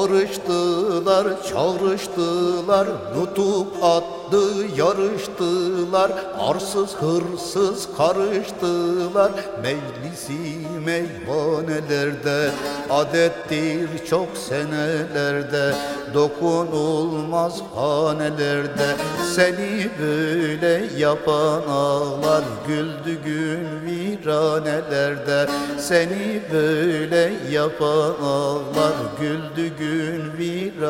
barıştı çağrıştılar Nutuk attı yarıştılar. Arsız hırsız karıştılar. Meclisi meyhanelerde Adettir çok senelerde. Dokunulmaz hanelerde Seni böyle yapan ağlar. Güldü gün viranelerde Seni böyle yapan ağlar. Güldü gün viranelerde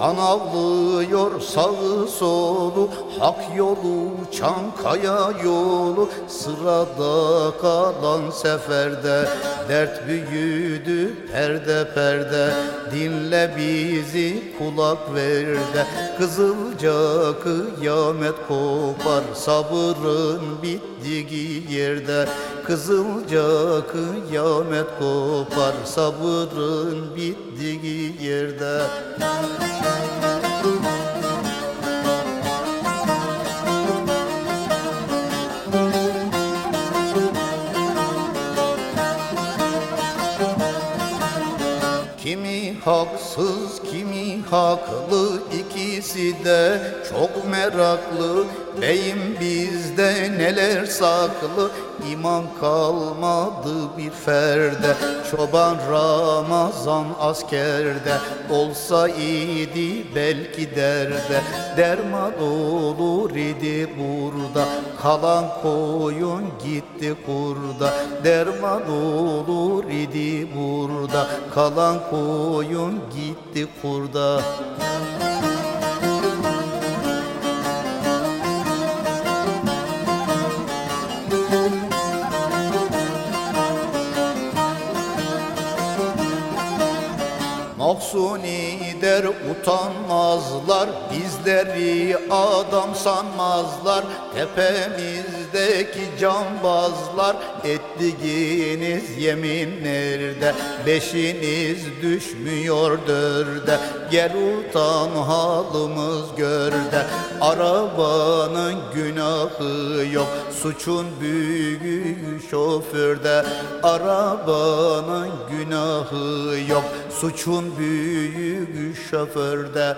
kan avlıyor sağı solu Hak yolu, Çankaya yolu. Sırada kalan seferde Dert büyüdü perde perde. Dinle bizi kulak ver de Kızılca kıyamet kopar Sabırın bittiği yerde. Kızılca kıyamet kopar Sabırın bittiği yerde Thank you. Kimi haksız, kimi haklı ikisi de çok meraklı. Beyim bizde neler saklı? İman kalmadı bir ferde. Çoban Ramazan askerde. Olsa idi belki derde. Derman olur idi burada. Kalan koyun gitti kurda. Derman olur idi burada. Kalan koyun gitti kurda. Mahsuni der utanmazlar Bizleri adam sanmazlar. Tepemizdeki cambazlar Ettiğiniz yeminlerde Beşiniz düşmüyor dörde Gel utan halımız görde Arabanın günahı yok. Suçun büyüğü şoförde Arabanın günahı yok Suçun büyüğü şoförde